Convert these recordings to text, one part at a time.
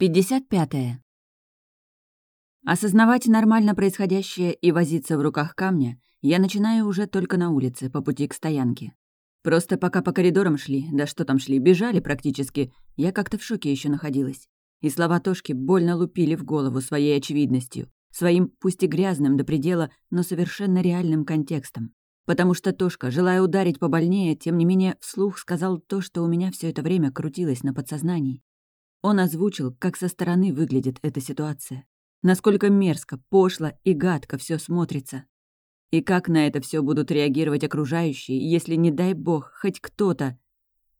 55. -е. Осознавать нормально происходящее и возиться в руках камня я начинаю уже только на улице, по пути к стоянке. Просто пока по коридорам шли, да что там шли, бежали практически, я как-то в шоке еще находилась. И слова Тошки больно лупили в голову своей очевидностью, своим, пусть и грязным до предела, но совершенно реальным контекстом. Потому что Тошка, желая ударить побольнее, тем не менее вслух сказал то, что у меня все это время крутилось на подсознании. Он озвучил, как со стороны выглядит эта ситуация. Насколько мерзко, пошло и гадко все смотрится. И как на это все будут реагировать окружающие, если, не дай бог, хоть кто-то...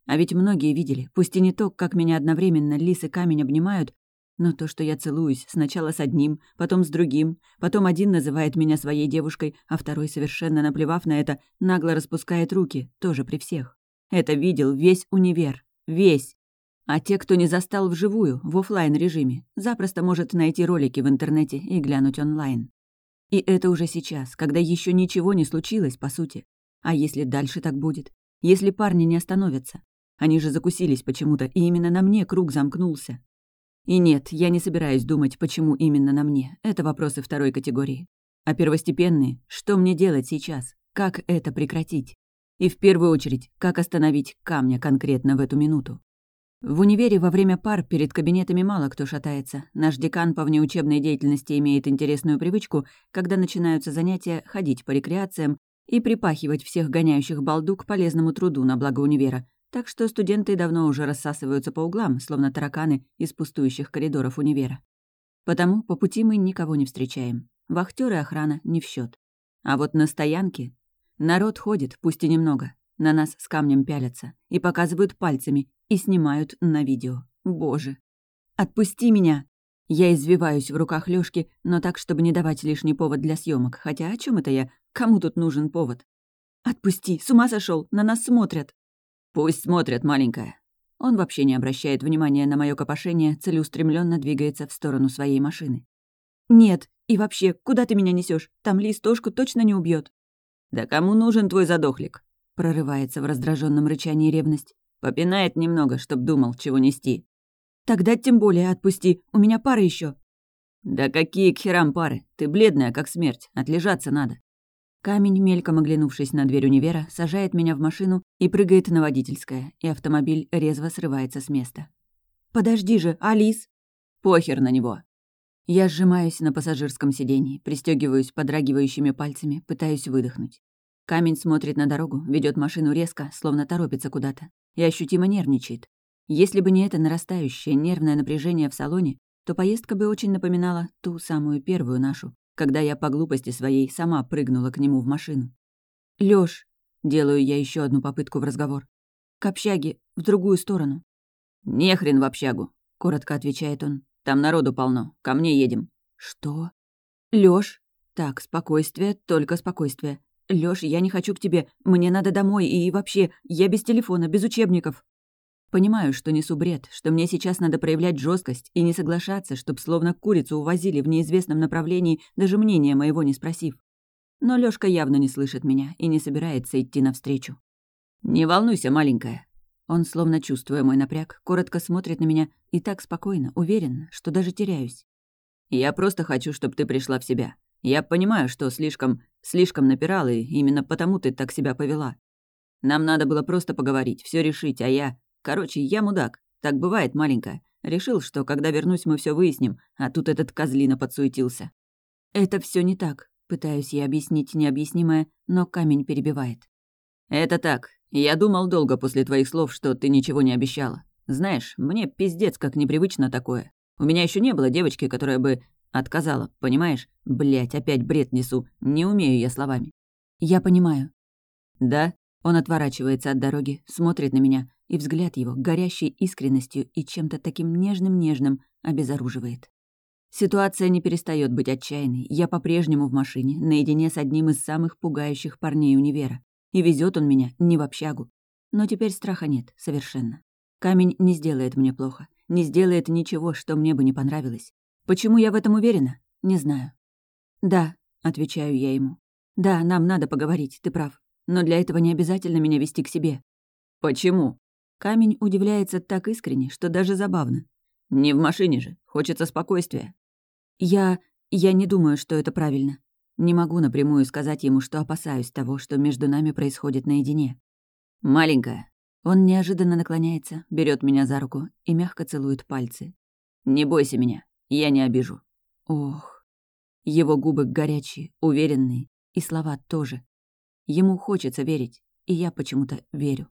А ведь многие видели, пусть и не то, как меня одновременно лис и камень обнимают, но то, что я целуюсь сначала с одним, потом с другим, потом один называет меня своей девушкой, а второй, совершенно наплевав на это, нагло распускает руки, тоже при всех. Это видел весь универ. Весь. А те, кто не застал вживую, в офлайн режиме запросто может найти ролики в интернете и глянуть онлайн. И это уже сейчас, когда еще ничего не случилось, по сути. А если дальше так будет? Если парни не остановятся? Они же закусились почему-то, и именно на мне круг замкнулся. И нет, я не собираюсь думать, почему именно на мне. Это вопросы второй категории. А первостепенные, что мне делать сейчас? Как это прекратить? И в первую очередь, как остановить камня конкретно в эту минуту? В универе во время пар перед кабинетами мало кто шатается. Наш декан по внеучебной деятельности имеет интересную привычку, когда начинаются занятия, ходить по рекреациям и припахивать всех гоняющих балду к полезному труду на благо универа. Так что студенты давно уже рассасываются по углам, словно тараканы из пустующих коридоров универа. Потому по пути мы никого не встречаем. Вахтёры и охрана не в счет. А вот на стоянке народ ходит, пусть и немного. На нас с камнем пялятся и показывают пальцами, и снимают на видео. Боже. «Отпусти меня!» Я извиваюсь в руках Лёшки, но так, чтобы не давать лишний повод для съемок. Хотя о чем это я? Кому тут нужен повод? «Отпусти! С ума сошел! На нас смотрят!» «Пусть смотрят, маленькая!» Он вообще не обращает внимания на мое копошение, целеустремленно двигается в сторону своей машины. «Нет, и вообще, куда ты меня несешь? Там листошку точно не убьет. «Да кому нужен твой задохлик?» Прорывается в раздраженном рычании ревность. Попинает немного, чтоб думал, чего нести. Тогда тем более отпусти, у меня пара еще. Да какие к херам пары? Ты бледная, как смерть, отлежаться надо. Камень, мельком оглянувшись на дверь универа, сажает меня в машину и прыгает на водительское, и автомобиль резво срывается с места. «Подожди же, Алис!» «Похер на него!» Я сжимаюсь на пассажирском сиденье, пристегиваюсь подрагивающими пальцами, пытаюсь выдохнуть. Камень смотрит на дорогу, ведет машину резко, словно торопится куда-то, и ощутимо нервничает. Если бы не это нарастающее нервное напряжение в салоне, то поездка бы очень напоминала ту самую первую нашу, когда я по глупости своей сама прыгнула к нему в машину. «Лёш», — делаю я еще одну попытку в разговор, — «к общаге, в другую сторону». «Не хрен в общагу», — коротко отвечает он. «Там народу полно, ко мне едем». «Что?» «Лёш?» «Так, спокойствие, только спокойствие. «Лёш, я не хочу к тебе. Мне надо домой, и вообще, я без телефона, без учебников». Понимаю, что несу бред, что мне сейчас надо проявлять жесткость и не соглашаться, чтоб словно курицу увозили в неизвестном направлении, даже мнения моего не спросив. Но Лёшка явно не слышит меня и не собирается идти навстречу. «Не волнуйся, маленькая». Он, словно чувствуя мой напряг, коротко смотрит на меня и так спокойно, уверенно, что даже теряюсь. «Я просто хочу, чтобы ты пришла в себя. Я понимаю, что слишком, слишком напирал, и именно потому ты так себя повела. Нам надо было просто поговорить, все решить, а я... Короче, я мудак. Так бывает, маленькая. Решил, что когда вернусь, мы все выясним, а тут этот козлина подсуетился. Это все не так. Пытаюсь я объяснить необъяснимое, но камень перебивает. Это так. Я думал долго после твоих слов, что ты ничего не обещала. Знаешь, мне пиздец как непривычно такое. У меня еще не было девочки, которая бы Отказала, понимаешь? Блять, опять бред несу. Не умею я словами. Я понимаю. Да? Он отворачивается от дороги, смотрит на меня, и взгляд его, горящий искренностью и чем-то таким нежным-нежным, обезоруживает. Ситуация не перестает быть отчаянной. Я по-прежнему в машине, наедине с одним из самых пугающих парней универа. И везет он меня не в общагу. Но теперь страха нет, совершенно. Камень не сделает мне плохо, не сделает ничего, что мне бы не понравилось. Почему я в этом уверена? Не знаю. «Да», — отвечаю я ему. «Да, нам надо поговорить, ты прав. Но для этого не обязательно меня вести к себе». «Почему?» Камень удивляется так искренне, что даже забавно. Не в машине же, хочется спокойствия. Я... я не думаю, что это правильно. Не могу напрямую сказать ему, что опасаюсь того, что между нами происходит наедине. Маленькая. Он неожиданно наклоняется, берет меня за руку и мягко целует пальцы. Не бойся меня, я не обижу. Ох. Его губы горячие, уверенные, и слова тоже. Ему хочется верить, и я почему-то верю.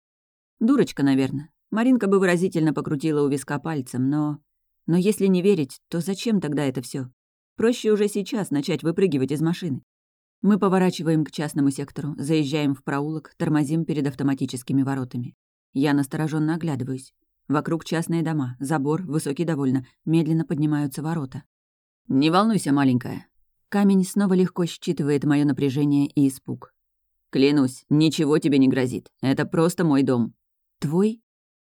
Дурочка, наверное. Маринка бы выразительно покрутила у виска пальцем, но... Но если не верить, то зачем тогда это все? Проще уже сейчас начать выпрыгивать из машины. Мы поворачиваем к частному сектору, заезжаем в проулок, тормозим перед автоматическими воротами. Я настороженно оглядываюсь. Вокруг частные дома, забор, высокий довольно, медленно поднимаются ворота. «Не волнуйся, маленькая». Камень снова легко считывает мое напряжение и испуг. «Клянусь, ничего тебе не грозит. Это просто мой дом». «Твой?»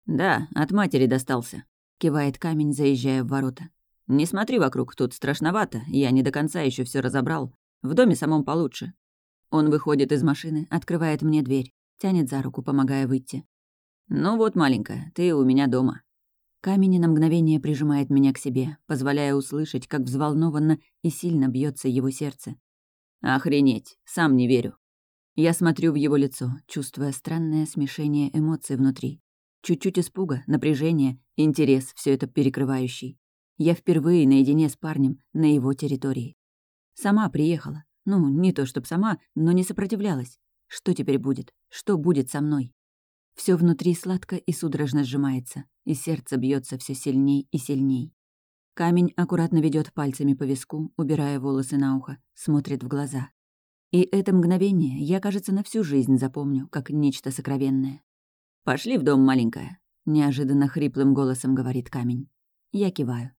«Да, от матери достался», — кивает камень, заезжая в ворота. «Не смотри вокруг, тут страшновато, я не до конца еще все разобрал. В доме самом получше». Он выходит из машины, открывает мне дверь, тянет за руку, помогая выйти. «Ну вот, маленькая, ты у меня дома». Камень на мгновение прижимает меня к себе, позволяя услышать, как взволнованно и сильно бьется его сердце. «Охренеть, сам не верю». Я смотрю в его лицо, чувствуя странное смешение эмоций внутри. Чуть-чуть испуга, напряжение, интерес, все это перекрывающий. Я впервые наедине с парнем на его территории. Сама приехала. Ну, не то чтоб сама, но не сопротивлялась. Что теперь будет? Что будет со мной? Все внутри сладко и судорожно сжимается, и сердце бьется все сильней и сильней. Камень аккуратно ведет пальцами по виску, убирая волосы на ухо, смотрит в глаза. И это мгновение я, кажется, на всю жизнь запомню, как нечто сокровенное. «Пошли в дом, маленькая», — неожиданно хриплым голосом говорит камень. Я киваю.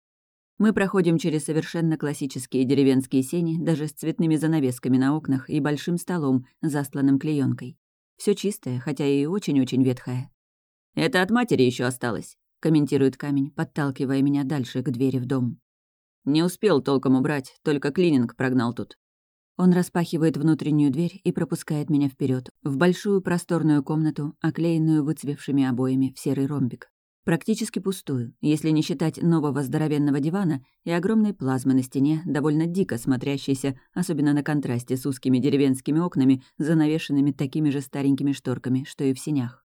Мы проходим через совершенно классические деревенские сени, даже с цветными занавесками на окнах и большим столом, застланным клеенкой. Все чистое, хотя и очень-очень ветхое. «Это от матери еще осталось», — комментирует камень, подталкивая меня дальше к двери в дом. «Не успел толком убрать, только клининг прогнал тут. Он распахивает внутреннюю дверь и пропускает меня вперед в большую просторную комнату, оклеенную выцвевшими обоями в серый ромбик. Практически пустую, если не считать нового здоровенного дивана и огромной плазмы на стене, довольно дико смотрящейся, особенно на контрасте с узкими деревенскими окнами, занавешенными такими же старенькими шторками, что и в сенях.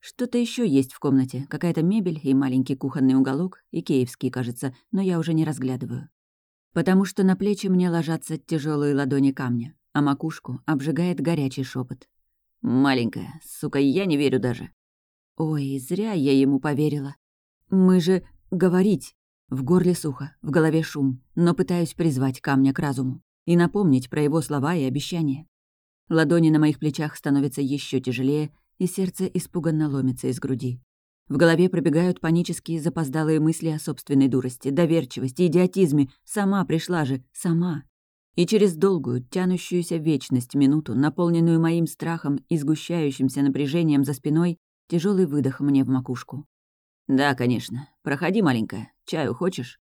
Что-то еще есть в комнате, какая-то мебель и маленький кухонный уголок, и киевский, кажется, но я уже не разглядываю потому что на плечи мне ложатся тяжелые ладони камня, а макушку обжигает горячий шепот. «Маленькая, сука, я не верю даже». Ой, зря я ему поверила. Мы же говорить. В горле сухо, в голове шум, но пытаюсь призвать камня к разуму и напомнить про его слова и обещания. Ладони на моих плечах становятся еще тяжелее, и сердце испуганно ломится из груди. В голове пробегают панические запоздалые мысли о собственной дурости, доверчивости, идиотизме. Сама пришла же, сама. И через долгую, тянущуюся вечность минуту, наполненную моим страхом и сгущающимся напряжением за спиной, тяжелый выдох мне в макушку. «Да, конечно. Проходи, маленькая. Чаю хочешь?»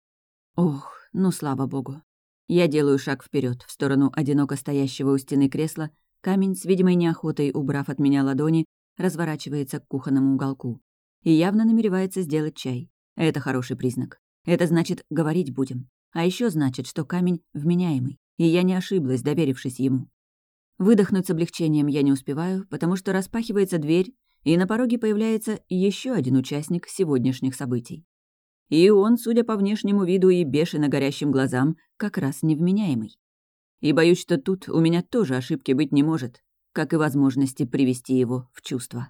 Ох, ну слава богу. Я делаю шаг вперед в сторону одиноко стоящего у стены кресла, камень с видимой неохотой, убрав от меня ладони, разворачивается к кухонному уголку и явно намеревается сделать чай. Это хороший признак. Это значит, говорить будем. А еще значит, что камень вменяемый, и я не ошиблась, доверившись ему. Выдохнуть с облегчением я не успеваю, потому что распахивается дверь, и на пороге появляется еще один участник сегодняшних событий. И он, судя по внешнему виду и бешено горящим глазам, как раз невменяемый. И боюсь, что тут у меня тоже ошибки быть не может, как и возможности привести его в чувство.